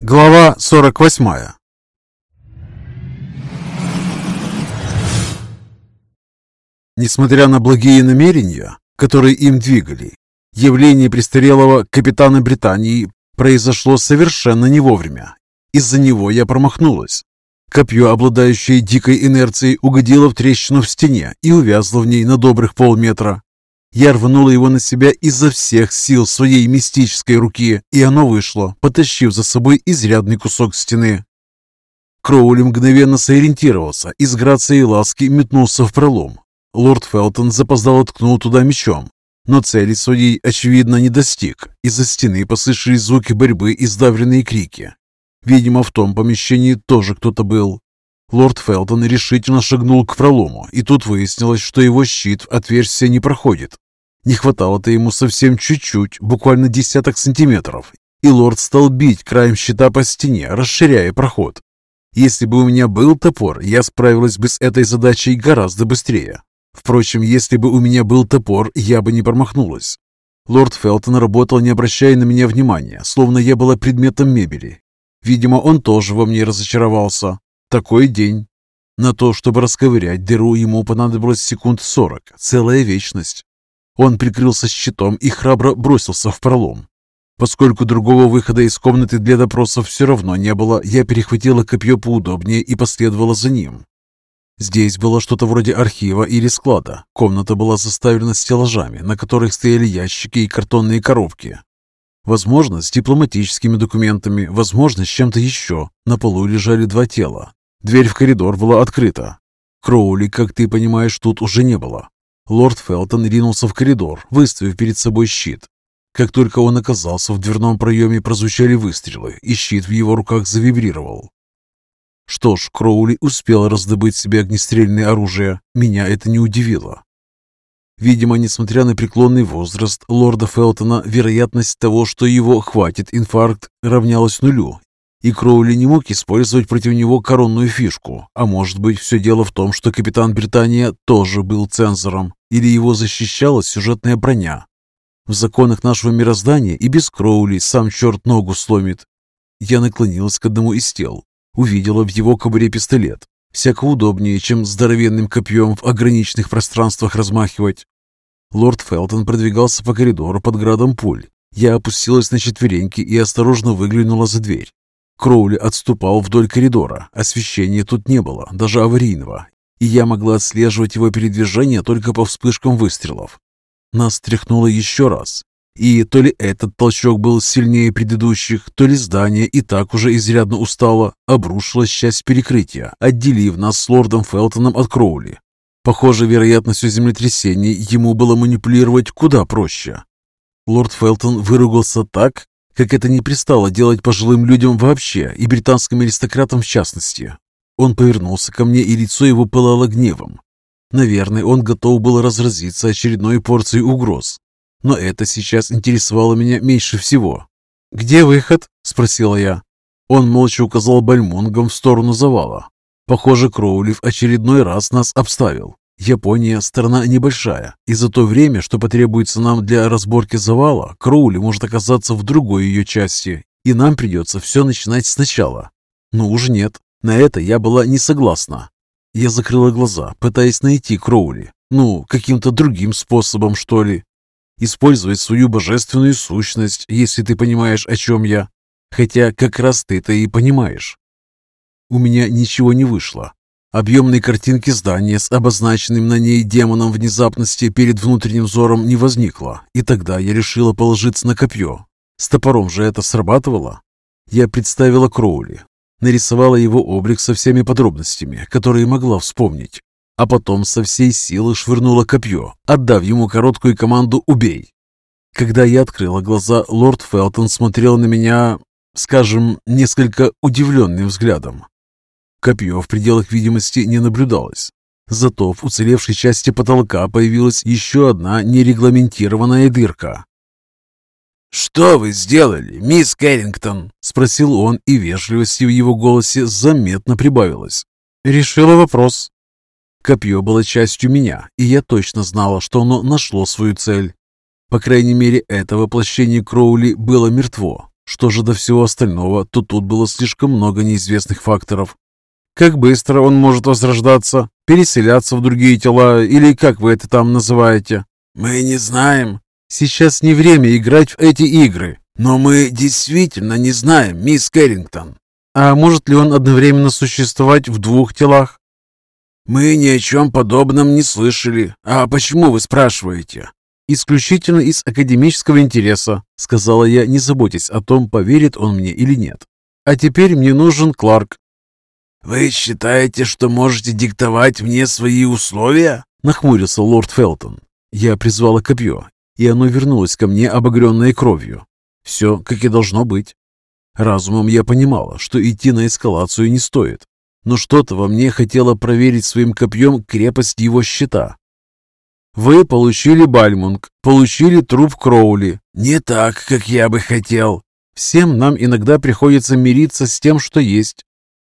Глава 48 Несмотря на благие намерения, которые им двигали, явление престарелого капитана Британии произошло совершенно не вовремя. Из-за него я промахнулась. Копье, обладающее дикой инерцией, угодило в трещину в стене и увязло в ней на добрых полметра. Я рванула его на себя изо всех сил своей мистической руки, и оно вышло, потащив за собой изрядный кусок стены. Кроули мгновенно сориентировался и с грацией ласки метнулся в пролом. Лорд Фелтон запоздало ткнул туда мечом, но цели своей, очевидно, не достиг. Из-за стены послышались звуки борьбы и сдавленные крики. Видимо, в том помещении тоже кто-то был. Лорд Фелтон решительно шагнул к пролому, и тут выяснилось, что его щит в отверстие не проходит. Не хватало-то ему совсем чуть-чуть, буквально десяток сантиметров, и лорд стал бить краем щита по стене, расширяя проход. Если бы у меня был топор, я справилась бы с этой задачей гораздо быстрее. Впрочем, если бы у меня был топор, я бы не промахнулась. Лорд Фелтон работал, не обращая на меня внимания, словно я была предметом мебели. Видимо, он тоже во мне разочаровался. Такой день. На то, чтобы расковырять дыру, ему понадобилось секунд сорок, целая вечность. Он прикрылся щитом и храбро бросился в пролом. Поскольку другого выхода из комнаты для допросов все равно не было, я перехватила копье поудобнее и последовала за ним. Здесь было что-то вроде архива или склада. Комната была заставлена стеллажами, на которых стояли ящики и картонные коробки. Возможно, с дипломатическими документами, возможно, с чем-то еще. На полу лежали два тела. Дверь в коридор была открыта. Кроули, как ты понимаешь, тут уже не было. Лорд Фелтон ринулся в коридор, выставив перед собой щит. Как только он оказался в дверном проеме, прозвучали выстрелы, и щит в его руках завибрировал. Что ж, Кроули успел раздобыть себе огнестрельное оружие. Меня это не удивило. Видимо, несмотря на преклонный возраст лорда Фелтона, вероятность того, что его хватит инфаркт, равнялась нулю, и Кроули не мог использовать против него коронную фишку. А может быть, все дело в том, что капитан Британия тоже был цензором, или его защищала сюжетная броня. В законах нашего мироздания и без Кроули сам черт ногу сломит. Я наклонилась к одному из тел, увидела в его кобуре пистолет. Всяко удобнее, чем здоровенным копьем в ограниченных пространствах размахивать. Лорд Фелтон продвигался по коридору под градом пуль. Я опустилась на четвереньки и осторожно выглянула за дверь. Кроули отступал вдоль коридора. Освещения тут не было, даже аварийного, и я могла отслеживать его передвижение только по вспышкам выстрелов. Нас тряхнуло еще раз, и то ли этот толчок был сильнее предыдущих, то ли здание и так уже изрядно устало, обрушилась часть перекрытия, отделив нас с лордом Фелтоном от Кроули. Похоже, вероятностью землетрясений ему было манипулировать куда проще. Лорд Фелтон выругался так, как это не пристало делать пожилым людям вообще и британским аристократам в частности. Он повернулся ко мне, и лицо его пылало гневом. Наверное, он готов был разразиться очередной порцией угроз. Но это сейчас интересовало меня меньше всего. «Где выход?» – спросила я. Он молча указал бальмонгом в сторону завала. Похоже, Кроули в очередной раз нас обставил. Япония – страна небольшая, и за то время, что потребуется нам для разборки завала, Кроули может оказаться в другой ее части, и нам придется все начинать сначала. Но уж нет, на это я была не согласна. Я закрыла глаза, пытаясь найти Кроули. Ну, каким-то другим способом, что ли. Использовать свою божественную сущность, если ты понимаешь, о чем я. Хотя как раз ты-то и понимаешь. У меня ничего не вышло. Объемной картинки здания с обозначенным на ней демоном внезапности перед внутренним взором не возникло, и тогда я решила положиться на копье. С топором же это срабатывало. Я представила Кроули, нарисовала его облик со всеми подробностями, которые могла вспомнить, а потом со всей силы швырнула копье, отдав ему короткую команду «Убей!». Когда я открыла глаза, лорд Фелтон смотрел на меня, скажем, несколько удивленным взглядом. Копье в пределах видимости не наблюдалось. Зато в уцелевшей части потолка появилась еще одна нерегламентированная дырка. «Что вы сделали, мисс Кэррингтон?» — спросил он, и вежливости в его голосе заметно прибавилось. «Решила вопрос». Копье было частью меня, и я точно знала, что оно нашло свою цель. По крайней мере, это воплощение Кроули было мертво. Что же до всего остального, то тут было слишком много неизвестных факторов. Как быстро он может возрождаться, переселяться в другие тела, или как вы это там называете? Мы не знаем. Сейчас не время играть в эти игры. Но мы действительно не знаем, мисс Кэррингтон. А может ли он одновременно существовать в двух телах? Мы ни о чем подобном не слышали. А почему вы спрашиваете? «Исключительно из академического интереса», — сказала я, не заботясь о том, поверит он мне или нет. «А теперь мне нужен Кларк». «Вы считаете, что можете диктовать мне свои условия?» — нахмурился лорд Фелтон. Я призвала копье, и оно вернулось ко мне, обогренное кровью. Все, как и должно быть. Разумом я понимала, что идти на эскалацию не стоит, но что-то во мне хотело проверить своим копьем крепость его щита. Вы получили Бальмунг, получили труп Кроули. Не так, как я бы хотел. Всем нам иногда приходится мириться с тем, что есть.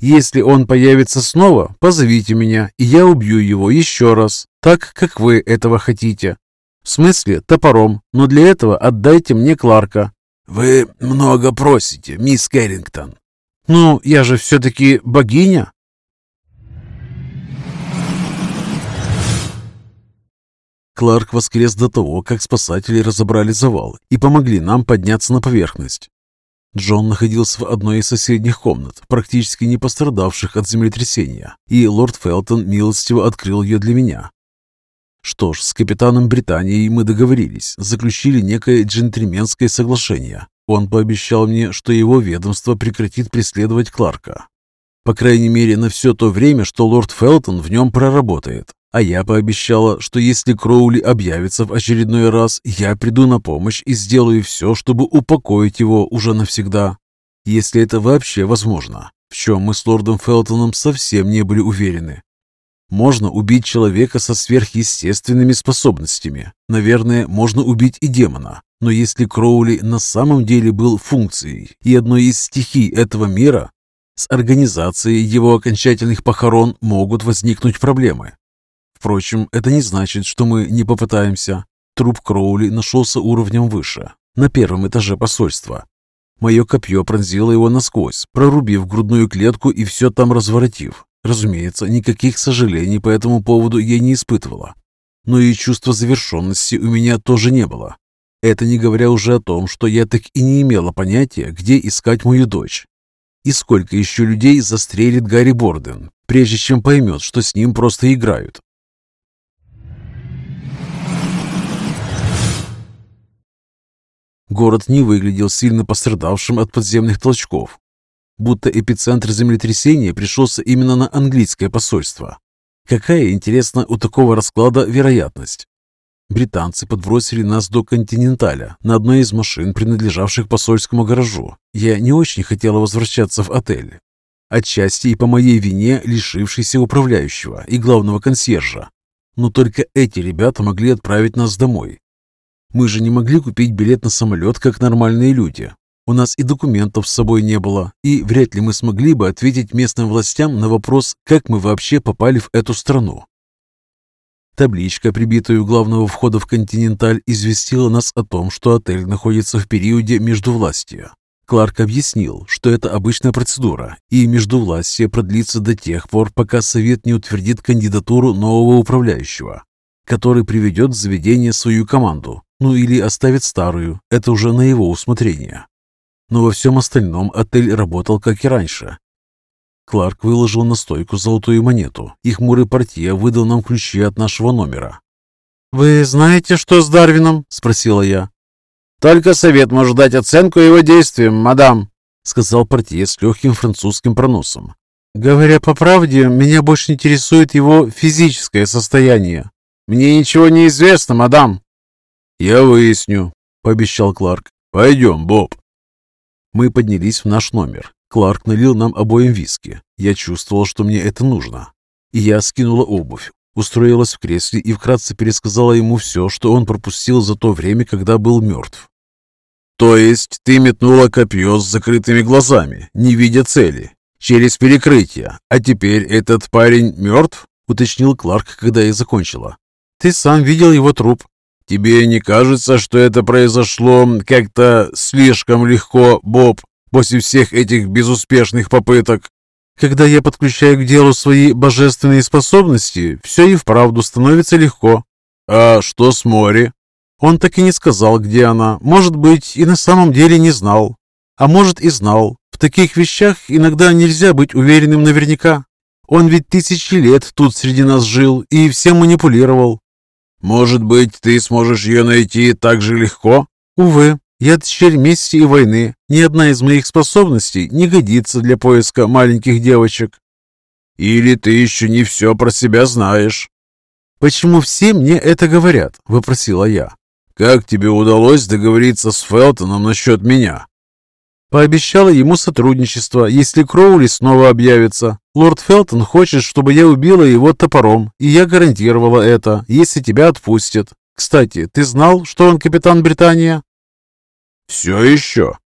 Если он появится снова, позовите меня, и я убью его еще раз, так, как вы этого хотите. В смысле, топором, но для этого отдайте мне Кларка. Вы много просите, мисс Кэррингтон. Ну, я же все-таки богиня. Кларк воскрес до того, как спасатели разобрали завал и помогли нам подняться на поверхность. Джон находился в одной из соседних комнат, практически не пострадавших от землетрясения, и лорд Фелтон милостиво открыл ее для меня. Что ж, с капитаном Британии мы договорились, заключили некое джентльменское соглашение. Он пообещал мне, что его ведомство прекратит преследовать Кларка. По крайней мере, на все то время, что лорд Фелтон в нем проработает. А я пообещала, что если Кроули объявится в очередной раз, я приду на помощь и сделаю все, чтобы упокоить его уже навсегда. Если это вообще возможно, в чем мы с лордом Фелтоном совсем не были уверены. Можно убить человека со сверхъестественными способностями. Наверное, можно убить и демона. Но если Кроули на самом деле был функцией и одной из стихий этого мира, с организацией его окончательных похорон могут возникнуть проблемы. Впрочем, это не значит, что мы не попытаемся. Труп Кроули нашелся уровнем выше, на первом этаже посольства. Мое копье пронзило его насквозь, прорубив грудную клетку и все там разворотив. Разумеется, никаких сожалений по этому поводу я не испытывала. Но и чувства завершенности у меня тоже не было. Это не говоря уже о том, что я так и не имела понятия, где искать мою дочь. И сколько еще людей застрелит Гарри Борден, прежде чем поймет, что с ним просто играют. Город не выглядел сильно пострадавшим от подземных толчков, будто эпицентр землетрясения пришелся именно на английское посольство. Какая, интересно, у такого расклада вероятность? Британцы подбросили нас до «Континенталя» на одной из машин, принадлежавших посольскому гаражу. Я не очень хотела возвращаться в отель. Отчасти и по моей вине, лишившейся управляющего и главного консьержа. Но только эти ребята могли отправить нас домой. Мы же не могли купить билет на самолет, как нормальные люди. У нас и документов с собой не было, и вряд ли мы смогли бы ответить местным властям на вопрос, как мы вообще попали в эту страну. Табличка, прибитая у главного входа в «Континенталь», известила нас о том, что отель находится в периоде междувластия. Кларк объяснил, что это обычная процедура, и междувластие продлится до тех пор, пока Совет не утвердит кандидатуру нового управляющего, который приведет в заведение свою команду, ну или оставит старую, это уже на его усмотрение. Но во всем остальном отель работал как и раньше. Кларк выложил на стойку золотую монету, и хмурый портье выдал нам ключи от нашего номера. «Вы знаете, что с Дарвином?» – спросила я. «Только совет может дать оценку его действиям, мадам», – сказал портье с легким французским проносом. «Говоря по правде, меня больше интересует его физическое состояние». «Мне ничего не известно, мадам», «Я выясню», — пообещал Кларк. «Пойдем, Боб». Мы поднялись в наш номер. Кларк налил нам обоим виски. Я чувствовал, что мне это нужно. И я скинула обувь, устроилась в кресле и вкратце пересказала ему все, что он пропустил за то время, когда был мертв. «То есть ты метнула копье с закрытыми глазами, не видя цели, через перекрытие, а теперь этот парень мертв?» — уточнил Кларк, когда я закончила. «Ты сам видел его труп. Тебе не кажется, что это произошло как-то слишком легко, Боб, после всех этих безуспешных попыток? Когда я подключаю к делу свои божественные способности, все и вправду становится легко. А что с Мори? Он так и не сказал, где она. Может быть, и на самом деле не знал. А может и знал. В таких вещах иногда нельзя быть уверенным наверняка. Он ведь тысячи лет тут среди нас жил и всем манипулировал. Может быть, ты сможешь ее найти так же легко? Увы, я дщерь мести и войны. Ни одна из моих способностей не годится для поиска маленьких девочек. Или ты еще не все про себя знаешь? Почему все мне это говорят? Вопросила я. Как тебе удалось договориться с Фелтоном насчет меня? Пообещала ему сотрудничество, если Кроули снова объявится. Лорд Фелтон хочет, чтобы я убила его топором, и я гарантировала это, если тебя отпустят. Кстати, ты знал, что он капитан Британия? Все еще.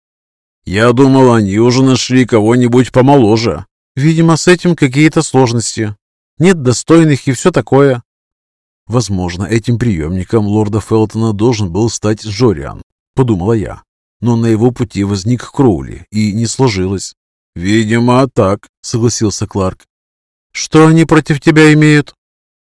Я думал, они уже нашли кого-нибудь помоложе. Видимо, с этим какие-то сложности. Нет достойных и все такое. Возможно, этим приемником лорда Фелтона должен был стать Джориан, подумала я. Но на его пути возник Кроули, и не сложилось. «Видимо, так», — согласился Кларк. «Что они против тебя имеют?»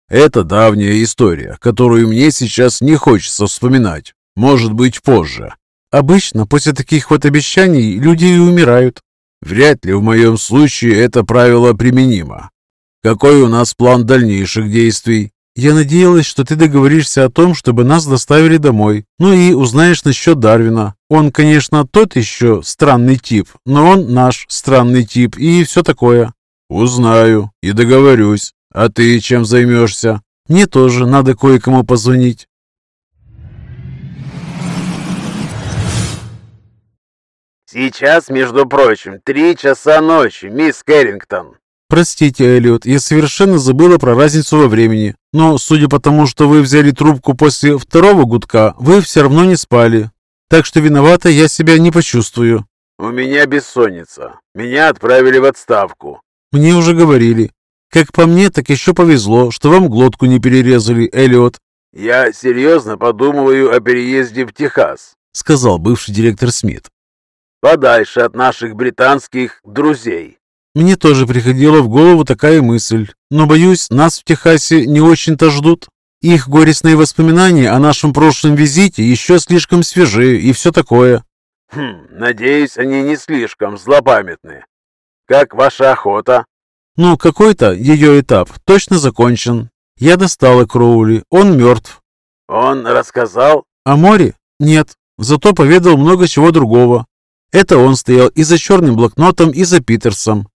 «Это давняя история, которую мне сейчас не хочется вспоминать. Может быть, позже». «Обычно после таких вот обещаний люди и умирают». «Вряд ли в моем случае это правило применимо. Какой у нас план дальнейших действий?» Я надеялась, что ты договоришься о том, чтобы нас доставили домой. Ну и узнаешь насчет Дарвина. Он, конечно, тот еще странный тип, но он наш странный тип и все такое. Узнаю и договорюсь. А ты чем займешься? Мне тоже надо кое-кому позвонить. Сейчас, между прочим, три часа ночи, мисс Кэррингтон. «Простите, Эллиот, я совершенно забыла про разницу во времени. Но, судя по тому, что вы взяли трубку после второго гудка, вы все равно не спали. Так что виновата я себя не почувствую». «У меня бессонница. Меня отправили в отставку». «Мне уже говорили. Как по мне, так еще повезло, что вам глотку не перерезали, Эллиот». «Я серьезно подумываю о переезде в Техас», — сказал бывший директор Смит. «Подальше от наших британских друзей». Мне тоже приходила в голову такая мысль, но, боюсь, нас в Техасе не очень-то ждут. Их горестные воспоминания о нашем прошлом визите еще слишком свежи и все такое. Хм, надеюсь, они не слишком злопамятны. Как ваша охота? Ну, какой-то ее этап точно закончен. Я достала Кроули, он мертв. Он рассказал? О море? Нет, зато поведал много чего другого. Это он стоял и за черным блокнотом, и за Питерсом.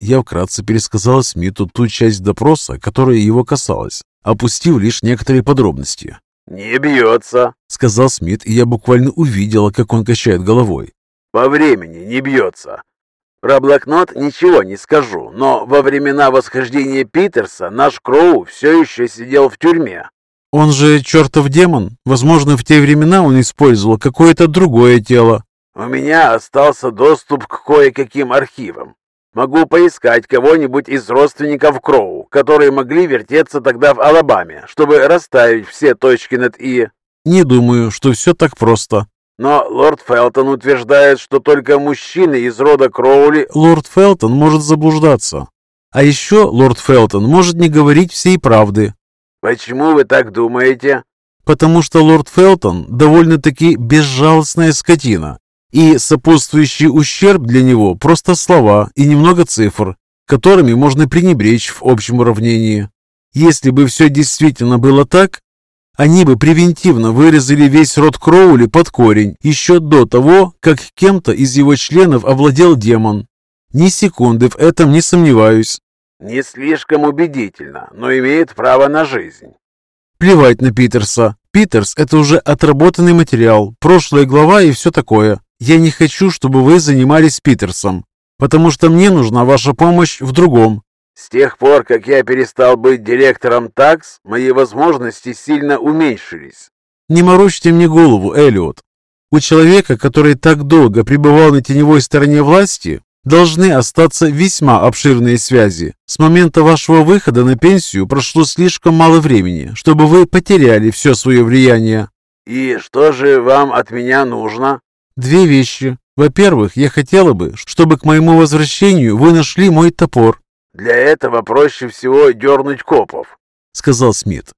Я вкратце пересказал Смиту ту часть допроса, которая его касалась, опустив лишь некоторые подробности. «Не бьется», — сказал Смит, и я буквально увидела, как он качает головой. «По времени не бьется. Про блокнот ничего не скажу, но во времена восхождения Питерса наш Кроу все еще сидел в тюрьме». «Он же чертов демон. Возможно, в те времена он использовал какое-то другое тело». «У меня остался доступ к кое-каким архивам. Могу поискать кого-нибудь из родственников Кроу, которые могли вертеться тогда в Алабаме, чтобы расставить все точки над «и». Не думаю, что все так просто. Но лорд Фелтон утверждает, что только мужчины из рода Кроули... Лорд Фелтон может заблуждаться. А еще лорд Фелтон может не говорить всей правды. Почему вы так думаете? Потому что лорд Фелтон довольно-таки безжалостная скотина и сопутствующий ущерб для него просто слова и немного цифр, которыми можно пренебречь в общем уравнении. Если бы все действительно было так, они бы превентивно вырезали весь род Кроули под корень еще до того, как кем-то из его членов овладел демон. Ни секунды в этом не сомневаюсь. Не слишком убедительно, но имеет право на жизнь. Плевать на Питерса. Питерс – это уже отработанный материал, прошлая глава и все такое. Я не хочу, чтобы вы занимались Питерсом, потому что мне нужна ваша помощь в другом. С тех пор, как я перестал быть директором ТАКС, мои возможности сильно уменьшились. Не морочьте мне голову, Эллиот. У человека, который так долго пребывал на теневой стороне власти, должны остаться весьма обширные связи. С момента вашего выхода на пенсию прошло слишком мало времени, чтобы вы потеряли все свое влияние. И что же вам от меня нужно? Две вещи. Во-первых, я хотела бы, чтобы к моему возвращению вы нашли мой топор. Для этого проще всего дернуть копов, сказал Смит.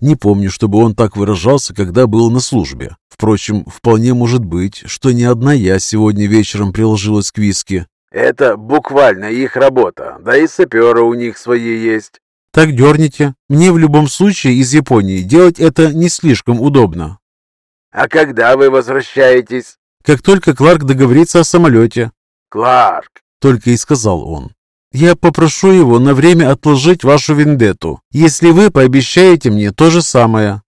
Не помню, чтобы он так выражался, когда был на службе. Впрочем, вполне может быть, что не одна я сегодня вечером приложилась к виске. Это буквально их работа, да и саперы у них свои есть. Так дерните. Мне в любом случае из Японии делать это не слишком удобно. А когда вы возвращаетесь? Как только Кларк договорится о самолете. Кларк, только и сказал он. Я попрошу его на время отложить вашу вендетту, если вы пообещаете мне то же самое.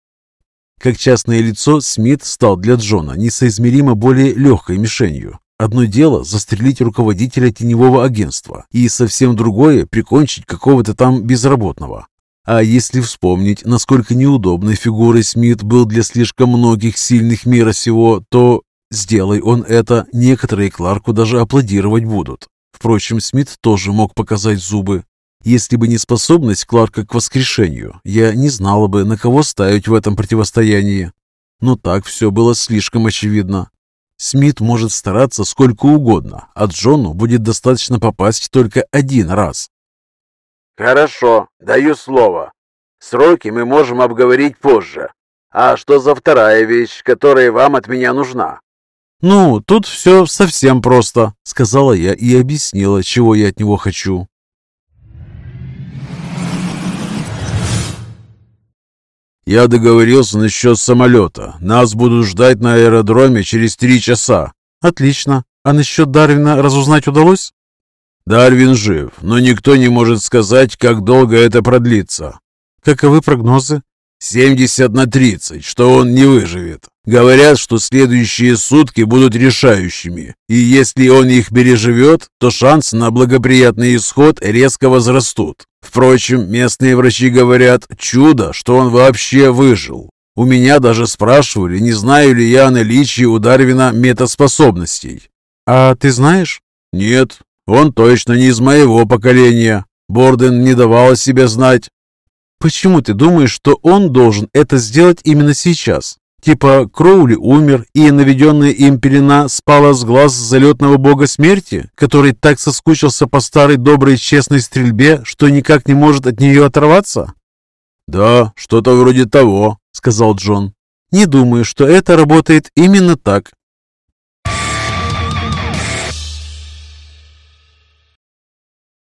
Как частное лицо, Смит стал для Джона несоизмеримо более легкой мишенью. Одно дело застрелить руководителя теневого агентства, и совсем другое прикончить какого-то там безработного. А если вспомнить, насколько неудобной фигурой Смит был для слишком многих сильных мира сего, то, сделай он это, некоторые Кларку даже аплодировать будут. Впрочем, Смит тоже мог показать зубы. Если бы не способность Кларка к воскрешению, я не знала бы, на кого ставить в этом противостоянии. Но так все было слишком очевидно. Смит может стараться сколько угодно, а Джону будет достаточно попасть только один раз. Хорошо, даю слово. Сроки мы можем обговорить позже. А что за вторая вещь, которая вам от меня нужна? «Ну, тут все совсем просто», — сказала я и объяснила, чего я от него хочу. «Я договорился насчет самолета. Нас будут ждать на аэродроме через три часа». «Отлично. А насчет Дарвина разузнать удалось?» «Дарвин жив, но никто не может сказать, как долго это продлится». «Каковы прогнозы?» «70 на 30, что он не выживет. Говорят, что следующие сутки будут решающими, и если он их переживет, то шансы на благоприятный исход резко возрастут. Впрочем, местные врачи говорят, чудо, что он вообще выжил. У меня даже спрашивали, не знаю ли я о наличии у Дарвина метаспособностей. А ты знаешь? Нет, он точно не из моего поколения. Борден не давал о себе знать. Почему ты думаешь, что он должен это сделать именно сейчас? Типа Кроули умер, и наведенная им пелена спала с глаз залетного бога смерти, который так соскучился по старой доброй честной стрельбе, что никак не может от нее оторваться? «Да, что-то вроде того», — сказал Джон. «Не думаю, что это работает именно так.